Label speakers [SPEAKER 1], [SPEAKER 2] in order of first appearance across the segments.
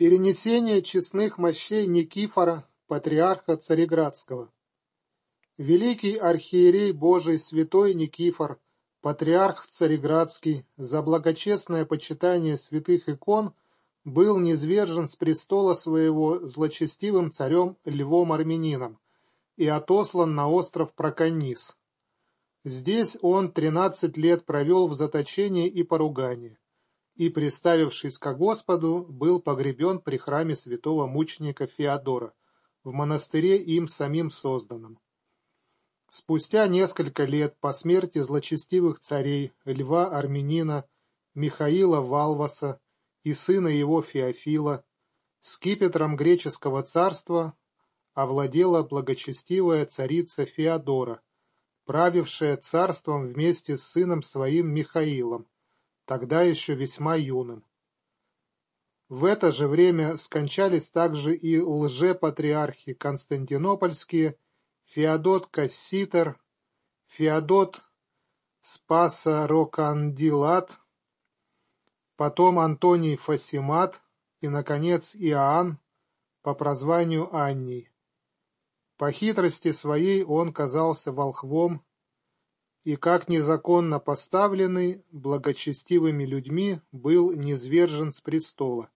[SPEAKER 1] Перенесение честных мощей Никифора, патриарха Цареградского. Великий архиерей Божий святой Никифор, патриарх Цареградский, за благочестное почитание святых икон был низвержен с престола своего злочестивым царем Львом Армянином и отослан на остров Проконис. Здесь он тринадцать лет провел в заточении и поругании и, приставившись ко Господу, был погребен при храме святого мученика Феодора, в монастыре им самим созданном. Спустя несколько лет по смерти злочестивых царей Льва Армянина, Михаила Валваса и сына его Феофила, скипетром греческого царства овладела благочестивая царица Феодора, правившая царством вместе с сыном своим Михаилом, тогда еще весьма юным. В это же время скончались также и лжепатриархи Константинопольские, Феодот Касситер, Феодот Спаса Рокандилат, потом Антоний Фасимат и, наконец, Иоанн по прозванию Анний. По хитрости своей он казался волхвом и, как незаконно поставленный, благочестивыми людьми был низвержен с престола.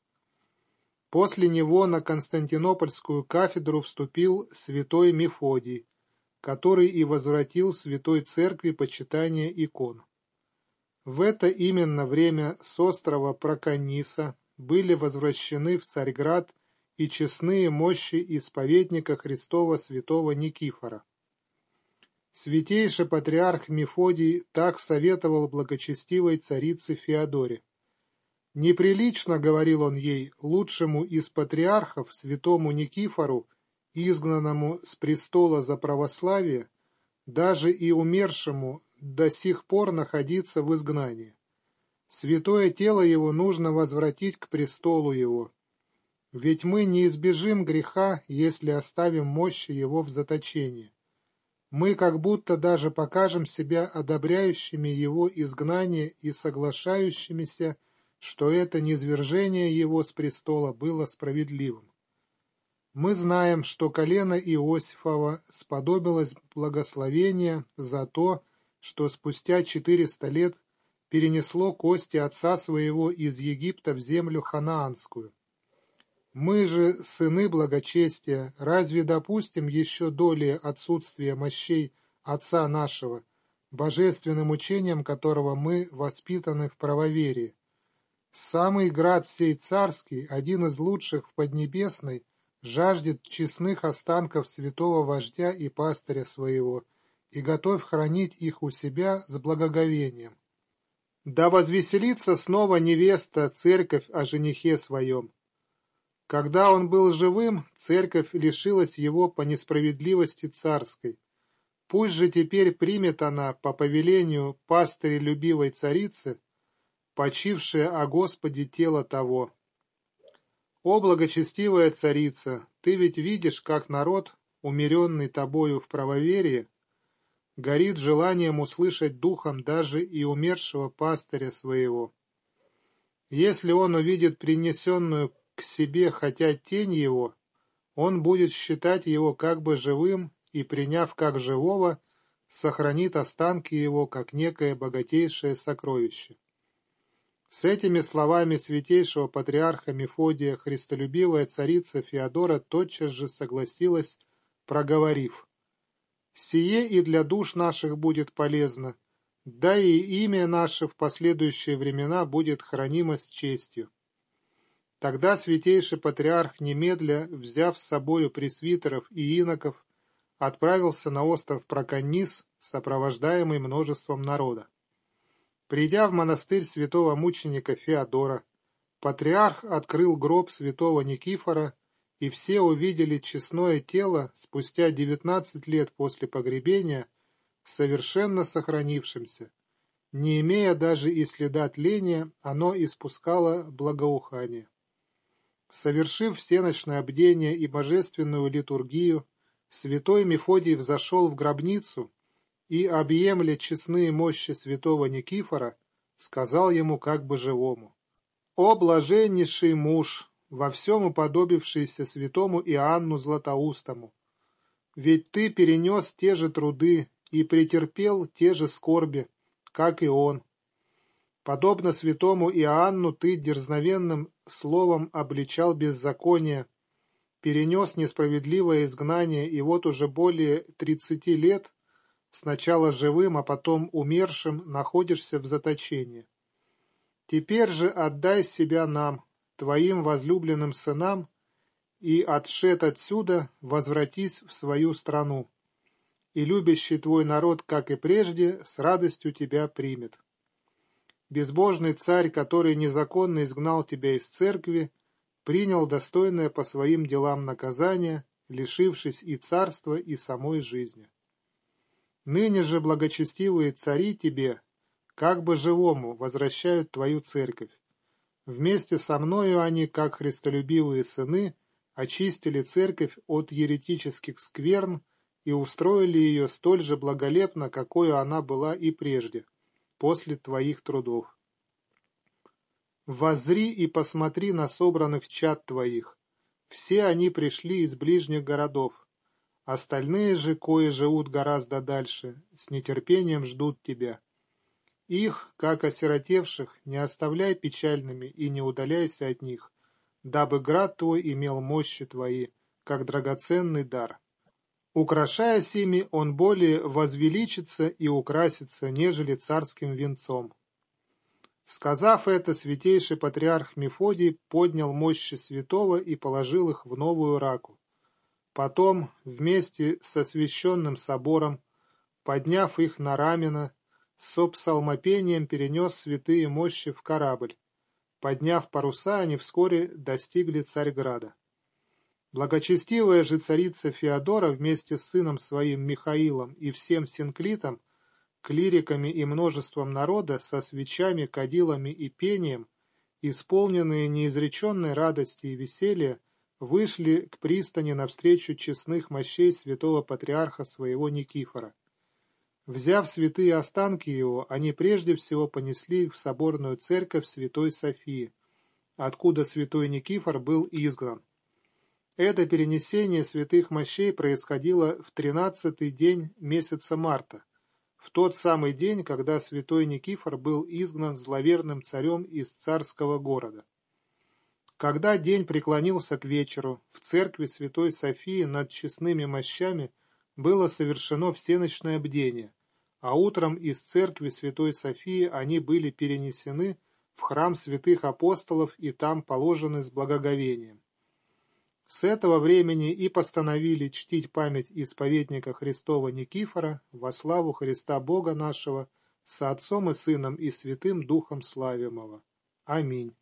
[SPEAKER 1] После него на Константинопольскую кафедру вступил святой Мефодий, который и возвратил святой церкви почитание икон. В это именно время с острова Прокониса были возвращены в Царьград и честные мощи исповедника Христова святого Никифора. Святейший патриарх Мефодий так советовал благочестивой царице Феодоре. «Неприлично, — говорил он ей, — лучшему из патриархов, святому Никифору, изгнанному с престола за православие, даже и умершему до сих пор находиться в изгнании. Святое тело его нужно возвратить к престолу его. Ведь мы не избежим греха, если оставим мощи его в заточении мы как будто даже покажем себя одобряющими его изгнание и соглашающимися, что это низвержение его с престола было справедливым. Мы знаем, что колено Иосифова сподобилось благословения за то, что спустя четыреста лет перенесло кости отца своего из Египта в землю ханаанскую. Мы же, сыны благочестия, разве допустим еще доли отсутствия мощей Отца нашего, божественным учением которого мы воспитаны в правоверии? Самый град сей царский, один из лучших в Поднебесной, жаждет честных останков святого вождя и пастыря своего, и готов хранить их у себя с благоговением. Да возвеселится снова невеста, церковь о женихе своем, когда он был живым, церковь лишилась его по несправедливости царской. Пусть же теперь примет она по повелению любивой царицы, почившее о Господе тело того. О, благочестивая царица, ты ведь видишь, как народ, умеренный тобою в правоверии, горит желанием услышать духом даже и умершего пастыря своего. Если он увидит принесенную к себе хотя тень его, он будет считать его как бы живым и, приняв как живого, сохранит останки его как некое богатейшее сокровище. С этими словами святейшего патриарха Мефодия христолюбивая царица Феодора тотчас же согласилась, проговорив «Сие и для душ наших будет полезно, да и имя наше в последующие времена будет хранимо с честью». Тогда святейший патриарх немедля, взяв с собою пресвитеров и иноков, отправился на остров Проконис, сопровождаемый множеством народа. Придя в монастырь святого мученика Феодора, патриарх открыл гроб святого Никифора, и все увидели честное тело спустя девятнадцать лет после погребения, совершенно сохранившимся. Не имея даже и следа тления, оно испускало благоухание. Совершив всеночное бдение и божественную литургию, святой Мефодий взошел в гробницу и, объемля честные мощи святого Никифора, сказал ему как бы живому, «О, блаженнейший муж, во всем уподобившийся святому Иоанну Златоустому. Ведь ты перенес те же труды и претерпел те же скорби, как и он. Подобно святому Иоанну ты дерзновенным словом обличал беззаконие, перенес несправедливое изгнание и вот уже более тридцати лет, сначала живым, а потом умершим, находишься в заточении. Теперь же отдай себя нам, твоим возлюбленным сынам, и, отшед отсюда, возвратись в свою страну, и любящий твой народ, как и прежде, с радостью тебя примет. Безбожный царь, который незаконно изгнал тебя из церкви, принял достойное по своим делам наказание, лишившись и царства, и самой жизни. Ныне же благочестивые цари тебе, как бы живому, возвращают твою церковь. Вместе со мною они, как христолюбивые сыны, очистили церковь от еретических скверн и устроили ее столь же благолепно, какой она была и прежде, после твоих трудов. Возри и посмотри на собранных чад твоих. Все они пришли из ближних городов. Остальные же, кои живут гораздо дальше, с нетерпением ждут тебя. Их, как осиротевших, не оставляй печальными и не удаляйся от них, дабы град твой имел мощи твои, как драгоценный дар. Украшаясь ими, он более возвеличится и украсится, нежели царским венцом. Сказав это, святейший патриарх Мефодий поднял мощи святого и положил их в новую раку. Потом, вместе со священным собором, подняв их на рамена, с псалмопением перенес святые мощи в корабль. Подняв паруса, они вскоре достигли Царьграда. Благочестивая же царица Феодора вместе с сыном своим Михаилом и всем синклитом клириками и множеством народа со свечами, кадилами и пением, исполненные неизреченной радости и веселья, вышли к пристани навстречу честных мощей святого патриарха своего Никифора. Взяв святые останки его, они прежде всего понесли их в соборную церковь Святой Софии, откуда святой Никифор был изгнан. Это перенесение святых мощей происходило в тринадцатый день месяца марта, в тот самый день, когда святой Никифор был изгнан зловерным царем из царского города. Когда день преклонился к вечеру, в церкви святой Софии над честными мощами было совершено всеночное бдение, а утром из церкви святой Софии они были перенесены в храм святых апостолов и там положены с благоговением. С этого времени и постановили чтить память исповедника Христова Никифора во славу Христа Бога нашего, с Отцом и Сыном и Святым Духом Славимого. Аминь.